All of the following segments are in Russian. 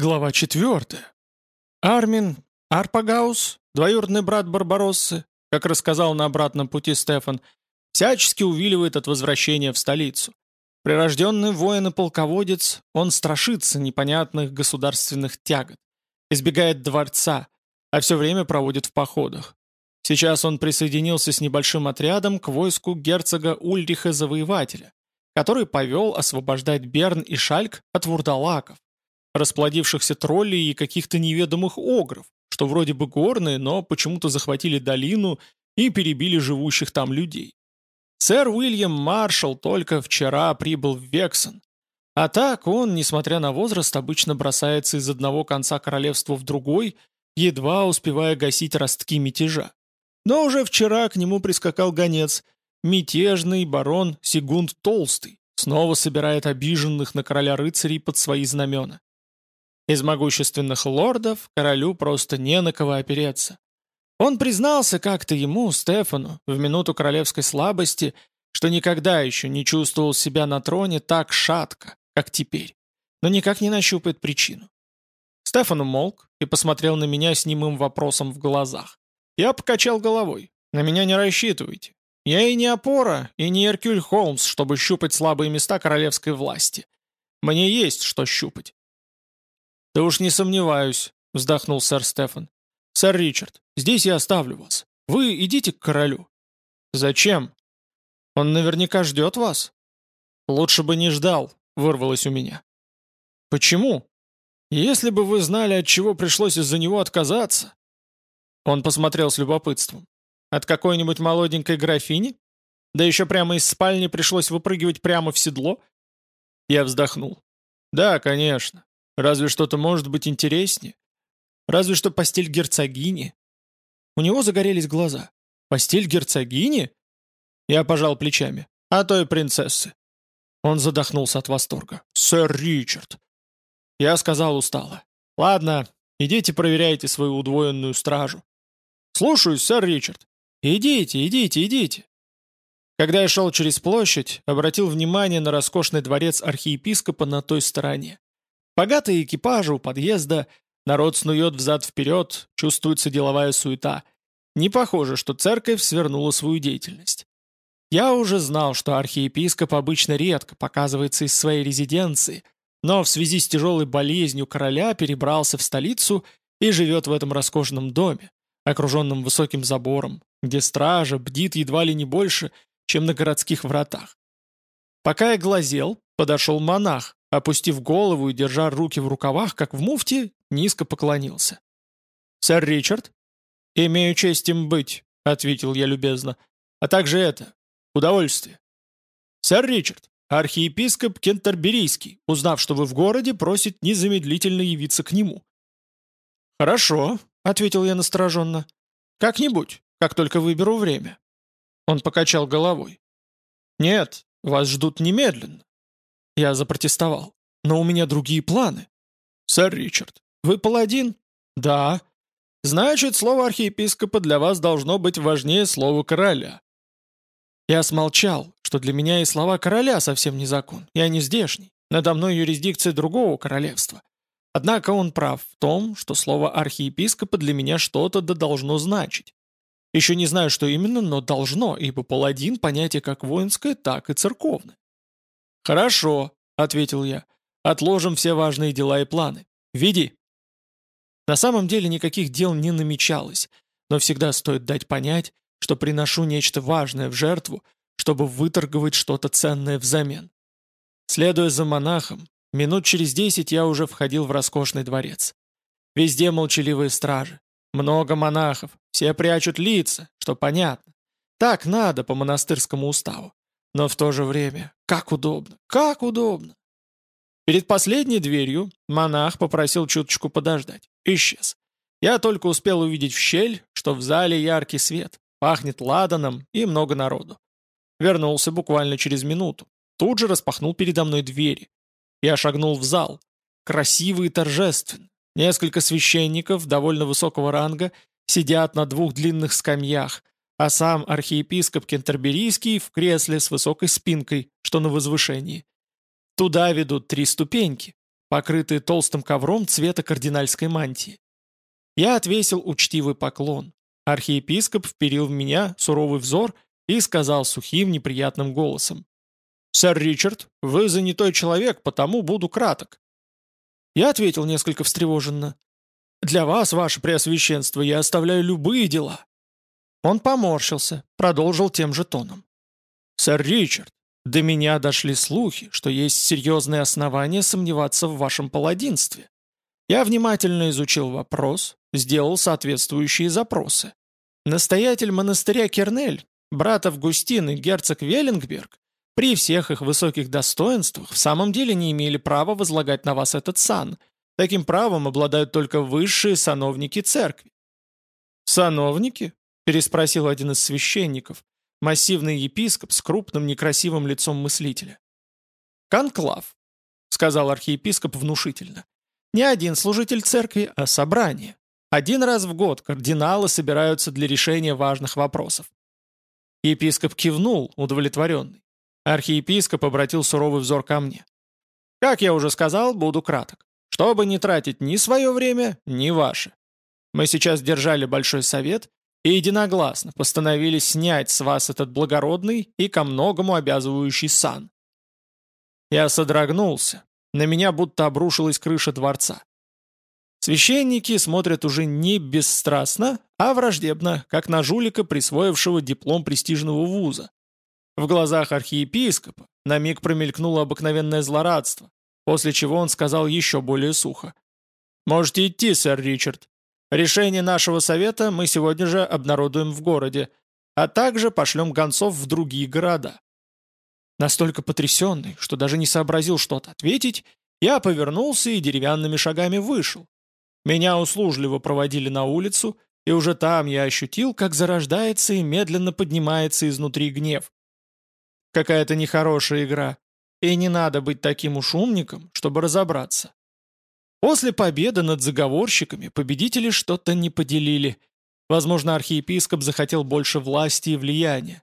Глава 4. Армин Арпагаус, двоюродный брат Барбароссы, как рассказал на обратном пути Стефан, всячески увиливает от возвращения в столицу. Прирожденный воин и полководец, он страшится непонятных государственных тягот, избегает дворца, а все время проводит в походах. Сейчас он присоединился с небольшим отрядом к войску герцога Ульриха Завоевателя, который повел освобождать Берн и Шальк от вурдалаков, расплодившихся троллей и каких-то неведомых огров, что вроде бы горные, но почему-то захватили долину и перебили живущих там людей. Сэр Уильям Маршалл только вчера прибыл в Вексон. А так он, несмотря на возраст, обычно бросается из одного конца королевства в другой, едва успевая гасить ростки мятежа. Но уже вчера к нему прискакал гонец, мятежный барон Сигунд Толстый, снова собирает обиженных на короля рыцарей под свои знамена. Из могущественных лордов королю просто не на кого опереться. Он признался как-то ему, Стефану, в минуту королевской слабости, что никогда еще не чувствовал себя на троне так шатко, как теперь, но никак не нащупает причину. Стефан умолк и посмотрел на меня с немым вопросом в глазах. Я покачал головой. На меня не рассчитывайте. Я и не опора, и не Эркюль Холмс, чтобы щупать слабые места королевской власти. Мне есть что щупать. «Да уж не сомневаюсь», — вздохнул сэр Стефан. «Сэр Ричард, здесь я оставлю вас. Вы идите к королю». «Зачем? Он наверняка ждет вас». «Лучше бы не ждал», — вырвалось у меня. «Почему? Если бы вы знали, от чего пришлось из-за него отказаться». Он посмотрел с любопытством. «От какой-нибудь молоденькой графини? Да еще прямо из спальни пришлось выпрыгивать прямо в седло?» Я вздохнул. «Да, конечно. Разве что-то может быть интереснее? Разве что постель герцогини? У него загорелись глаза. Постель герцогини? Я пожал плечами. А то и принцессы. Он задохнулся от восторга. «Сэр Ричард!» Я сказал устало. «Ладно, идите проверяйте свою удвоенную стражу». «Слушаюсь, сэр Ричард». «Идите, идите, идите». Когда я шел через площадь, обратил внимание на роскошный дворец архиепископа на той стороне. Богатые экипажи у подъезда, народ снует взад-вперед, чувствуется деловая суета. Не похоже, что церковь свернула свою деятельность. Я уже знал, что архиепископ обычно редко показывается из своей резиденции, но в связи с тяжелой болезнью короля перебрался в столицу и живет в этом роскошном доме, окруженном высоким забором, где стража бдит едва ли не больше, чем на городских вратах. Пока я глазел, подошел монах, опустив голову и держа руки в рукавах, как в муфте, низко поклонился. «Сэр Ричард?» «Имею честь им быть», — ответил я любезно. «А также это. Удовольствие». «Сэр Ричард, архиепископ Кентерберийский, узнав, что вы в городе, просит незамедлительно явиться к нему». «Хорошо», — ответил я настороженно. «Как-нибудь, как только выберу время». Он покачал головой. «Нет, вас ждут немедленно. Я запротестовал. «Но у меня другие планы». «Сэр Ричард, вы паладин?» «Да». «Значит, слово архиепископа для вас должно быть важнее слова короля». Я смолчал, что для меня и слова короля совсем не закон. Я не здешний. Надо мной юрисдикция другого королевства. Однако он прав в том, что слово архиепископа для меня что-то да должно значить. Еще не знаю, что именно, но должно, ибо паладин – понятие как воинское, так и церковное. «Хорошо», — ответил я. «Отложим все важные дела и планы. Веди». На самом деле никаких дел не намечалось, но всегда стоит дать понять, что приношу нечто важное в жертву, чтобы выторговать что-то ценное взамен. Следуя за монахом, минут через десять я уже входил в роскошный дворец. Везде молчаливые стражи. Много монахов, все прячут лица, что понятно. Так надо по монастырскому уставу. Но в то же время, как удобно, как удобно. Перед последней дверью монах попросил чуточку подождать. Исчез. Я только успел увидеть в щель, что в зале яркий свет, пахнет ладаном и много народу. Вернулся буквально через минуту. Тут же распахнул передо мной двери. Я шагнул в зал. Красивый и торжественный. Несколько священников довольно высокого ранга сидят на двух длинных скамьях, а сам архиепископ Кентерберийский в кресле с высокой спинкой, что на возвышении. Туда ведут три ступеньки. покрытые толстым ковром цвета кардинальской мантии. Я отвесил учтивый поклон. Архиепископ вперил в меня суровый взор и сказал сухим неприятным голосом. «Сэр Ричард, вы занятой человек, потому буду краток». Я ответил несколько встревоженно. «Для вас, ваше преосвященство, я оставляю любые дела». Он поморщился, продолжил тем же тоном. «Сэр Ричард, до меня дошли слухи, что есть серьезные основания сомневаться в вашем паладинстве. Я внимательно изучил вопрос, сделал соответствующие запросы. Настоятель монастыря Кернель, брат Августин и герцог Веллингберг, при всех их высоких достоинствах в самом деле не имели права возлагать на вас этот сан. Таким правом обладают только высшие сановники церкви. «Сановники?» – переспросил один из священников, массивный епископ с крупным некрасивым лицом мыслителя. «Конклав», — сказал архиепископ внушительно. «Не один служитель церкви, а собрание. Один раз в год кардиналы собираются для решения важных вопросов». Епископ кивнул, удовлетворенный. Архиепископ обратил суровый взор ко мне. «Как я уже сказал, буду краток. Чтобы не тратить ни свое время, ни ваше. Мы сейчас держали большой совет и единогласно постановили снять с вас этот благородный и ко многому обязывающий сан. Я содрогнулся. На меня будто обрушилась крыша дворца. Священники смотрят уже не бесстрастно, а враждебно, как на жулика, присвоившего диплом престижного вуза. В глазах архиепископа на миг промелькнуло обыкновенное злорадство, после чего он сказал еще более сухо. «Можете идти, сэр Ричард. Решение нашего совета мы сегодня же обнародуем в городе, а также пошлем гонцов в другие города». Настолько потрясенный, что даже не сообразил что-то ответить, я повернулся и деревянными шагами вышел. Меня услужливо проводили на улицу, и уже там я ощутил, как зарождается и медленно поднимается изнутри гнев. Какая-то нехорошая игра, и не надо быть таким уж умником, чтобы разобраться. После победы над заговорщиками победители что-то не поделили. Возможно, архиепископ захотел больше власти и влияния.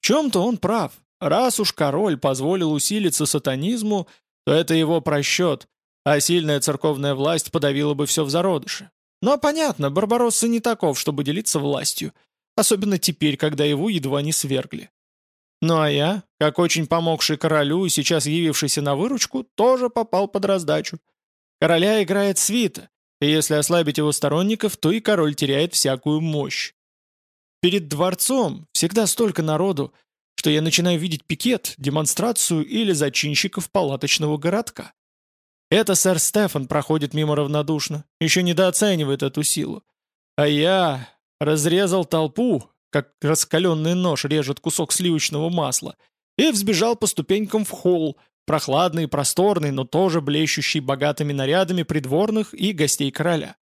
В чем-то он прав. Раз уж король позволил усилиться сатанизму, то это его просчет, а сильная церковная власть подавила бы все в зародыше. Но понятно, Барбаросса не таков, чтобы делиться властью, особенно теперь, когда его едва не свергли. Ну а я, как очень помогший королю и сейчас явившийся на выручку, тоже попал под раздачу. Короля играет свита, и если ослабить его сторонников, то и король теряет всякую мощь. Перед дворцом всегда столько народу, что я начинаю видеть пикет, демонстрацию или зачинщиков палаточного городка. Это сэр Стефан проходит мимо равнодушно, еще недооценивает эту силу. А я разрезал толпу, как раскаленный нож режет кусок сливочного масла, и взбежал по ступенькам в холл, прохладный и просторный, но тоже блещущий богатыми нарядами придворных и гостей короля.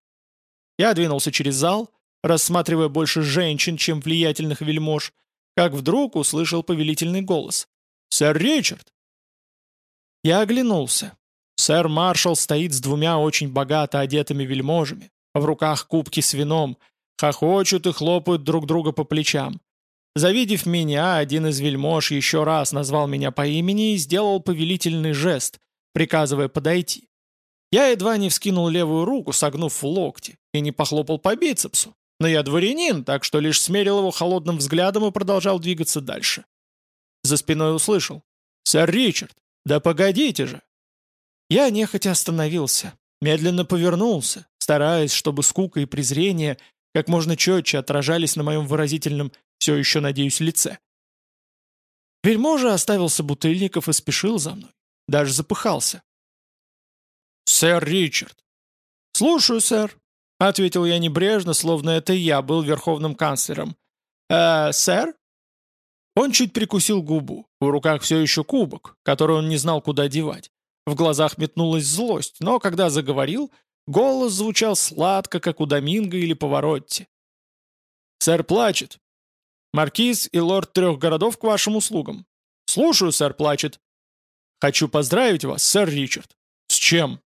Я двинулся через зал, рассматривая больше женщин, чем влиятельных вельмож, как вдруг услышал повелительный голос. «Сэр Ричард!» Я оглянулся. Сэр-маршал стоит с двумя очень богато одетыми вельможами, в руках кубки с вином, хохочут и хлопают друг друга по плечам. Завидев меня, один из вельмож еще раз назвал меня по имени и сделал повелительный жест, приказывая подойти. Я едва не вскинул левую руку, согнув в локти, и не похлопал по бицепсу. Но я дворянин, так что лишь смерил его холодным взглядом и продолжал двигаться дальше. За спиной услышал. «Сэр Ричард, да погодите же!» Я нехотя остановился, медленно повернулся, стараясь, чтобы скука и презрение как можно четче отражались на моем выразительном все еще, надеюсь, лице. Вельможа оставил собутыльников и спешил за мной. Даже запыхался. «Сэр Ричард!» «Слушаю, сэр», — ответил я небрежно, словно это я был верховным канцлером. «Э, сэр?» Он чуть прикусил губу. В руках все еще кубок, который он не знал, куда девать. В глазах метнулась злость, но когда заговорил, голос звучал сладко, как у Доминго или Поворотти. «Сэр плачет. Маркиз и лорд трех городов к вашим услугам. Слушаю, сэр, плачет. Хочу поздравить вас, сэр Ричард. С чем?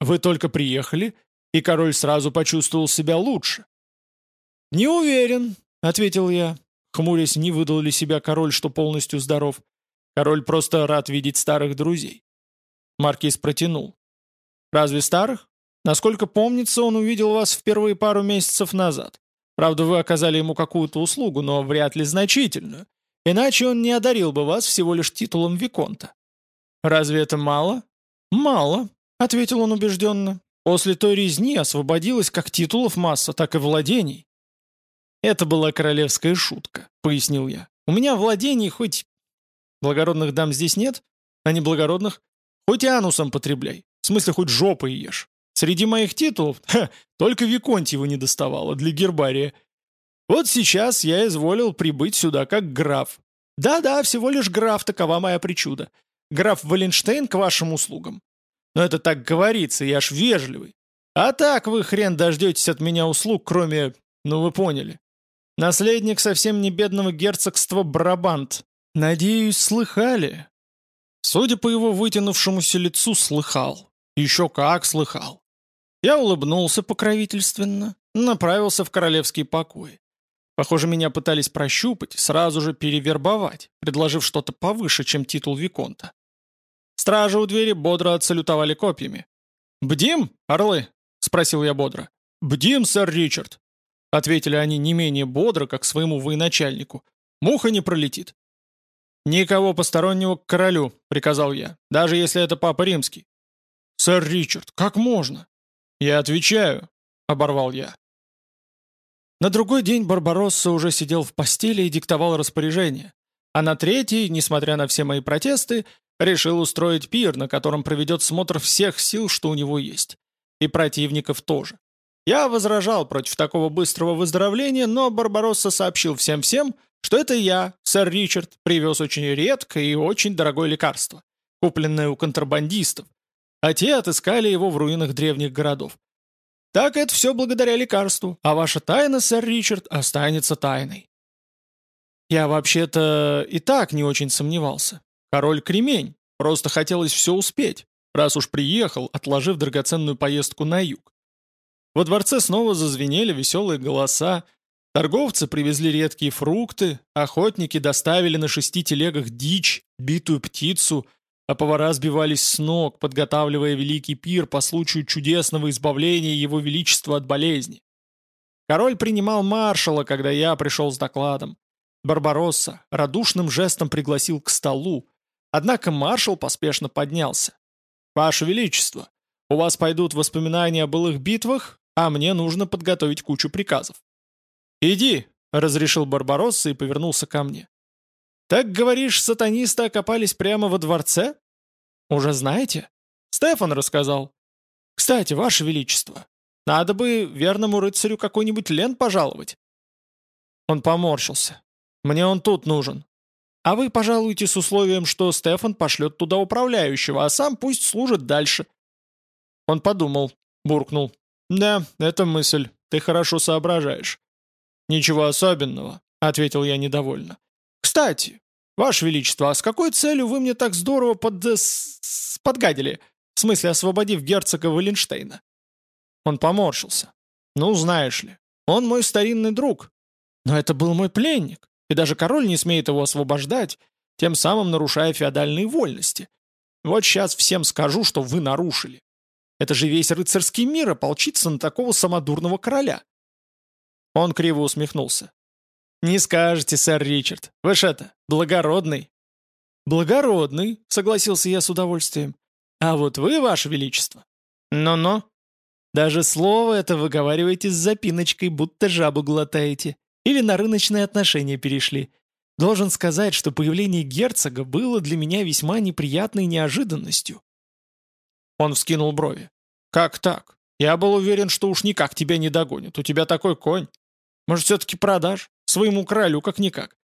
Вы только приехали, и король сразу почувствовал себя лучше. Не уверен, ответил я, хмурясь, не выдал ли себя король, что полностью здоров. Король просто рад видеть старых друзей. Маркиз протянул. Разве старых? Насколько помнится, он увидел вас впервые пару месяцев назад. Правда, вы оказали ему какую-то услугу, но вряд ли значительную. Иначе он не одарил бы вас всего лишь титулом Виконта. Разве это мало? Мало, ответил он убежденно. После той резни освободилось как титулов масса, так и владений. Это была королевская шутка, пояснил я. У меня владений хоть... Благородных дам здесь нет, а не благородных. Хоть анусом потребляй, в смысле хоть жопой ешь. Среди моих титулов ха, только Виконтьева не доставало для гербария. Вот сейчас я изволил прибыть сюда как граф. Да-да, всего лишь граф, такова моя причуда. Граф Валенштейн к вашим услугам. Но это так говорится, я ж вежливый. А так вы хрен дождетесь от меня услуг, кроме... Ну вы поняли. Наследник совсем не бедного герцогства Брабант. Надеюсь, слыхали? Судя по его вытянувшемуся лицу, слыхал. Еще как слыхал. Я улыбнулся покровительственно, направился в королевский покой. Похоже, меня пытались прощупать, сразу же перевербовать, предложив что-то повыше, чем титул Виконта. Стражи у двери бодро отсалютовали копьями. «Бдим, орлы?» — спросил я бодро. «Бдим, сэр Ричард!» — ответили они не менее бодро, как своему военачальнику. «Муха не пролетит». «Никого постороннего к королю», — приказал я, даже если это папа римский. «Сэр Ричард, как можно?» «Я отвечаю», — оборвал я. На другой день Барбаросса уже сидел в постели и диктовал распоряжение. А на третий, несмотря на все мои протесты, решил устроить пир, на котором проведет смотр всех сил, что у него есть. И противников тоже. Я возражал против такого быстрого выздоровления, но Барбаросса сообщил всем-всем, что это я, сэр Ричард, привез очень редкое и очень дорогое лекарство, купленное у контрабандистов, а те отыскали его в руинах древних городов. Так это все благодаря лекарству, а ваша тайна, сэр Ричард, останется тайной. Я вообще-то и так не очень сомневался. Король кремень, просто хотелось все успеть, раз уж приехал, отложив драгоценную поездку на юг. Во дворце снова зазвенели веселые голоса, торговцы привезли редкие фрукты, охотники доставили на шести телегах дичь, битую птицу, а повара сбивались с ног, подготавливая великий пир по случаю чудесного избавления его величества от болезни. Король принимал маршала, когда я пришел с докладом. Барбаросса радушным жестом пригласил к столу, однако маршал поспешно поднялся. «Ваше Величество, у вас пойдут воспоминания о былых битвах, а мне нужно подготовить кучу приказов». «Иди», — разрешил Барбаросса и повернулся ко мне. «Так, говоришь, сатанисты окопались прямо во дворце?» «Уже знаете?» «Стефан рассказал». «Кстати, ваше величество, надо бы верному рыцарю какой-нибудь лен пожаловать». Он поморщился. «Мне он тут нужен. А вы пожалуйте с условием, что Стефан пошлет туда управляющего, а сам пусть служит дальше». Он подумал, буркнул. «Да, это мысль. Ты хорошо соображаешь». «Ничего особенного», — ответил я недовольно. «Кстати, Ваше Величество, а с какой целью вы мне так здорово под... Э, подгадили? В смысле, освободив герцога Валенштейна?» Он поморщился. «Ну, знаешь ли, он мой старинный друг. Но это был мой пленник, и даже король не смеет его освобождать, тем самым нарушая феодальные вольности. Вот сейчас всем скажу, что вы нарушили. Это же весь рыцарский мир ополчится на такого самодурного короля». Он криво усмехнулся. «Не скажете, сэр Ричард. Вы ж это, благородный». «Благородный», — согласился я с удовольствием. «А вот вы, ваше величество». «Но-но». «Даже слово это выговариваете с запиночкой, будто жабу глотаете. Или на рыночные отношения перешли. Должен сказать, что появление герцога было для меня весьма неприятной неожиданностью». Он вскинул брови. «Как так? Я был уверен, что уж никак тебя не догонят. У тебя такой конь. Может, все-таки продашь? Своему королю, как-никак.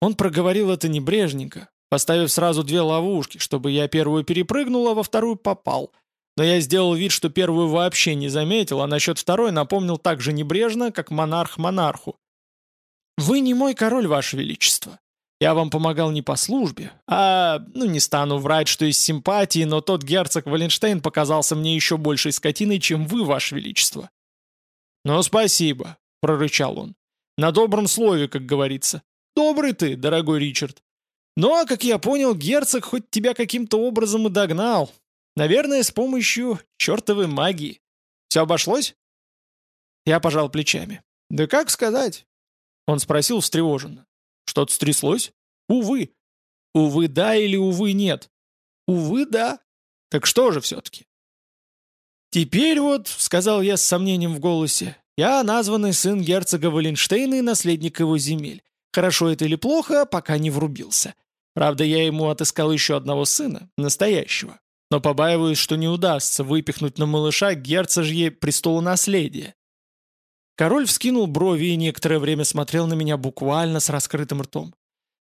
Он проговорил это небрежненько, поставив сразу две ловушки, чтобы я первую перепрыгнул, а во вторую попал. Но я сделал вид, что первую вообще не заметил, а насчет второй напомнил так же небрежно, как монарх монарху. «Вы не мой король, ваше величество. Я вам помогал не по службе, а, ну не стану врать, что из симпатии, но тот герцог Валенштейн показался мне еще большей скотиной, чем вы, ваше величество». «Ну, спасибо», — прорычал он. На добром слове, как говорится. Добрый ты, дорогой Ричард. Ну а, как я понял, герцог хоть тебя каким-то образом и догнал. Наверное, с помощью чертовой магии. Все обошлось?» Я пожал плечами. «Да как сказать?» Он спросил встревоженно. «Что-то стряслось?» «Увы». «Увы, да или увы, нет?» «Увы, да». «Так что же все-таки?» «Теперь вот», — сказал я с сомнением в голосе, «я названный сын герцога Валенштейна и наследник его земель. Хорошо это или плохо, пока не врубился. Правда, я ему отыскал еще одного сына, настоящего. Но побаиваюсь, что не удастся выпихнуть на малыша герцожье престолонаследие. Король вскинул брови и некоторое время смотрел на меня буквально с раскрытым ртом.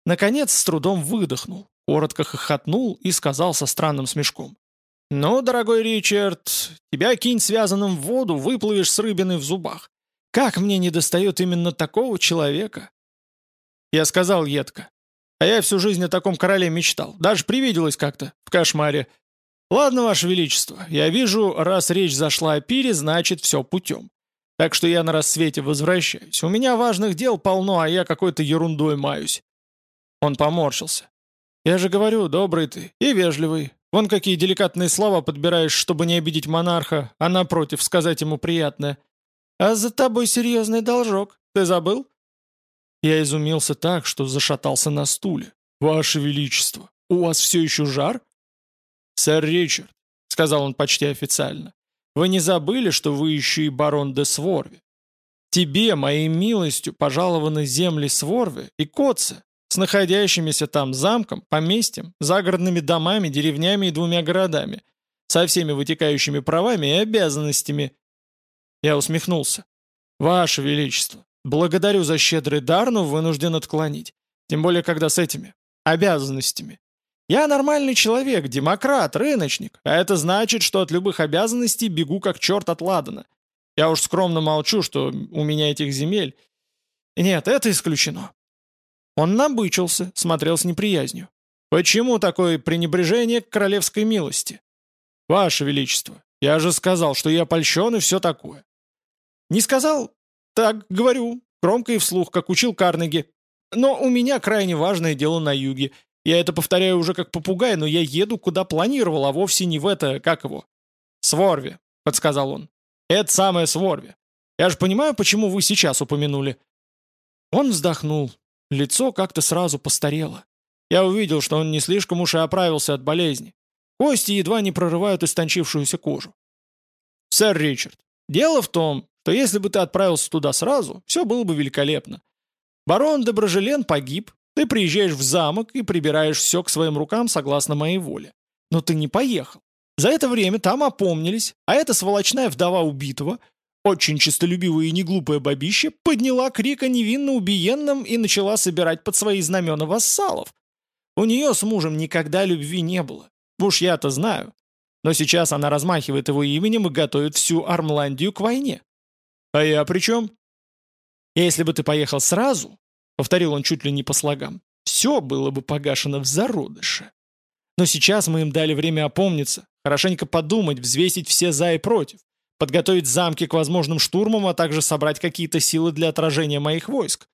Наконец, с трудом выдохнул, коротко хохотнул и сказал со странным смешком. «Ну, дорогой Ричард, тебя кинь связанным в воду, выплывешь с рыбиной в зубах. Как мне недостает именно такого человека?» Я сказал едко. «А я всю жизнь о таком короле мечтал. Даже привиделось как-то, в кошмаре. Ладно, Ваше Величество, я вижу, раз речь зашла о пире, значит, все путем. Так что я на рассвете возвращаюсь. У меня важных дел полно, а я какой-то ерундой маюсь». Он поморщился. «Я же говорю, добрый ты и вежливый. Вон какие деликатные слова подбираешь, чтобы не обидеть монарха, а напротив, сказать ему приятное. А за тобой серьезный должок. Ты забыл?» Я изумился так, что зашатался на стуле. «Ваше Величество, у вас все еще жар?» «Сэр Ричард», — сказал он почти официально, вы не забыли, что вы еще и барон де Сворви? Тебе, моей милостью, пожалованы земли Сворви и Коца, с находящимися там замком, поместьем, загородными домами, деревнями и двумя городами, со всеми вытекающими правами и обязанностями. Я усмехнулся. Ваше Величество, благодарю за щедрый дар, но вынужден отклонить. Тем более, когда с этими обязанностями. Я нормальный человек, демократ, рыночник, а это значит, что от любых обязанностей бегу как черт от ладана. Я уж скромно молчу, что у меня этих земель... Нет, это исключено. Он набычился, смотрел с неприязнью. «Почему такое пренебрежение к королевской милости?» «Ваше Величество, я же сказал, что я польщен и все такое». «Не сказал? Так, говорю, громко и вслух, как учил Карнеги. Но у меня крайне важное дело на юге, я это повторяю уже как попугай, но я еду, куда планировал, а вовсе не в это, как его. «Сворви», — подсказал он. «Это самое Сворви. Я же понимаю, почему вы сейчас упомянули». Он вздохнул. Лицо как-то сразу постарело. Я увидел, что он не слишком уж и оправился от болезни. Кости едва не прорывают истончившуюся кожу. «Сэр Ричард, дело в том, что если бы ты отправился туда сразу, все было бы великолепно. Барон Доброжелен погиб, ты приезжаешь в замок и прибираешь все к своим рукам согласно моей воле. Но ты не поехал. За это время там опомнились, а эта сволочная вдова убитого, очень честолюбивая и неглупая бабища, подняла крик о невинно убиенном и начала собирать под свои знамена вассалов. У нее с мужем никогда любви не было. Уж я-то знаю. Но сейчас она размахивает его именем и готовит всю Армландию к войне. А я при чем? Если бы ты поехал сразу, Повторил он чуть ли не по слогам. Все было бы погашено в зародыше. Но сейчас мы им дали время опомниться, хорошенько подумать, взвесить все за и против, подготовить замки к возможным штурмам, а также собрать какие-то силы для отражения моих войск.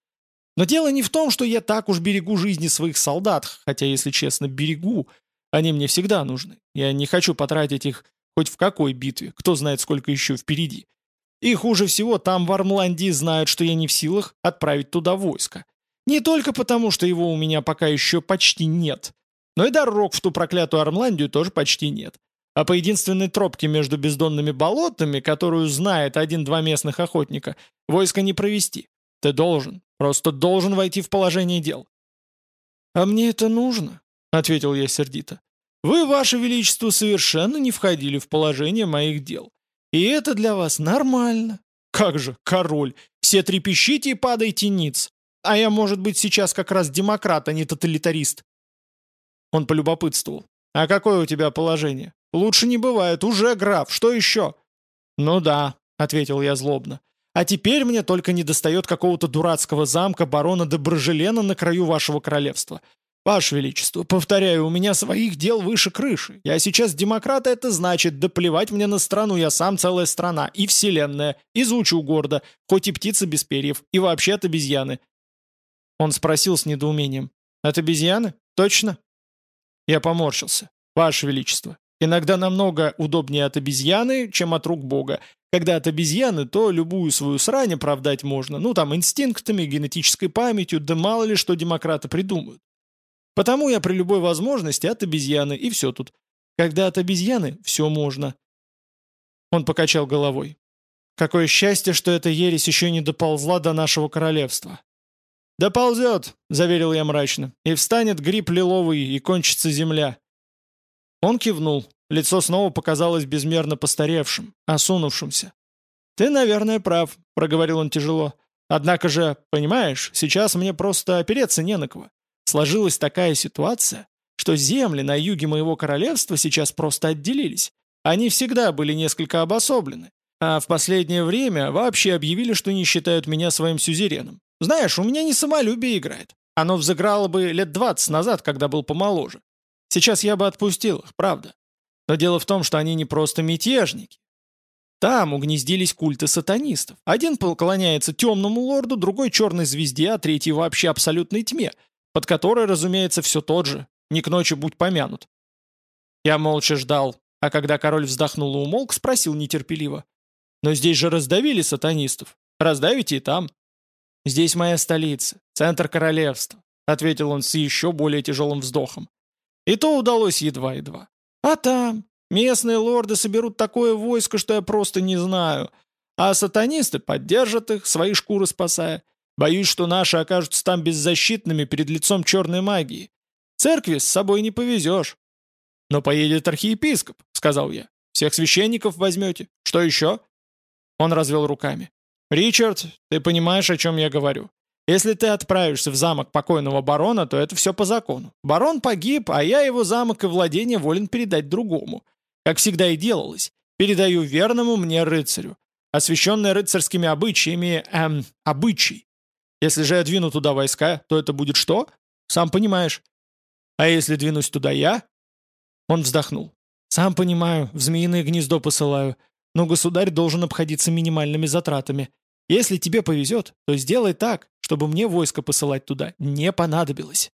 Но дело не в том, что я так уж берегу жизни своих солдат, хотя, если честно, берегу. Они мне всегда нужны. Я не хочу потратить их хоть в какой битве, кто знает, сколько еще впереди. И хуже всего, там в Армландии знают, что я не в силах отправить туда войско. Не только потому, что его у меня пока еще почти нет, но и дорог в ту проклятую Армландию тоже почти нет. А по единственной тропке между бездонными болотами, которую знает один-два местных охотника, войска не провести. Ты должен, просто должен войти в положение дел. «А мне это нужно?» — ответил я сердито. «Вы, Ваше Величество, совершенно не входили в положение моих дел. И это для вас нормально. Как же, король, все трепещите и падайте ниц. А я, может быть, сейчас как раз демократ, а не тоталитарист. Он полюбопытствовал. А какое у тебя положение? Лучше не бывает, уже граф, что еще? Ну да, ответил я злобно. А теперь мне только не достает какого-то дурацкого замка барона Доброжелена на краю вашего королевства. Ваше Величество, повторяю, у меня своих дел выше крыши. Я сейчас демократ, а это значит, да плевать мне на страну, я сам целая страна, и вселенная, и звучу гордо, хоть и птица без перьев, и вообще от обезьяны. Он спросил с недоумением. «От обезьяны? Точно?» Я поморщился. «Ваше Величество, Иногда намного удобнее от обезьяны, чем от рук Бога. Когда от обезьяны, то любую свою срань оправдать можно. Ну, там, инстинктами, генетической памятью, да мало ли что демократы придумают. Потому я при любой возможности от обезьяны, и все тут. Когда от обезьяны, все можно. Он покачал головой. Какое счастье, что эта ересь еще не доползла до нашего королевства. «Доползет», — заверил я мрачно, — «и встанет гриб лиловый, и кончится земля». Он кивнул. Лицо снова показалось безмерно постаревшим, осунувшимся. «Ты, наверное, прав», — проговорил он тяжело. «Однако же, понимаешь, сейчас мне просто опереться не на кого. Сложилась такая ситуация, что земли на юге моего королевства сейчас просто отделились. Они всегда были несколько обособлены, а в последнее время вообще объявили, что не считают меня своим сюзереном. Знаешь, у меня не самолюбие играет. Оно взыграло бы лет 20 назад, когда был помоложе. Сейчас я бы отпустил их, правда. Но дело в том, что они не просто мятежники. Там угнездились культы сатанистов. Один поклоняется темному лорду, другой черной звезде, а третий вообще абсолютной тьме, под которой, разумеется, все тот же. Не к ночи будь помянут. Я молча ждал, а когда король вздохнул и умолк, спросил нетерпеливо. «Но здесь же раздавили сатанистов. Раздавите и там». «Здесь моя столица, центр королевства», — ответил он с еще более тяжелым вздохом. И то удалось едва-едва. А там местные лорды соберут такое войско, что я просто не знаю. А сатанисты поддержат их, свои шкуры спасая. Боюсь, что наши окажутся там беззащитными перед лицом черной магии. Церкви с собой не повезешь. «Но поедет архиепископ», — сказал я. «Всех священников возьмете. Что еще?» Он развел руками. «Ричард, ты понимаешь, о чем я говорю. Если ты отправишься в замок покойного барона, то это все по закону. Барон погиб, а я его замок и владение волен передать другому. Как всегда и делалось. Передаю верному мне рыцарю. Освященный рыцарскими обычаями, эм, обычай. Если же я двину туда войска, то это будет что? Сам понимаешь. А если двинусь туда я? Он вздохнул. Сам понимаю, в змеиное гнездо посылаю. Но государь должен обходиться минимальными затратами. Если тебе повезет, то сделай так, чтобы мне войско посылать туда не понадобилось.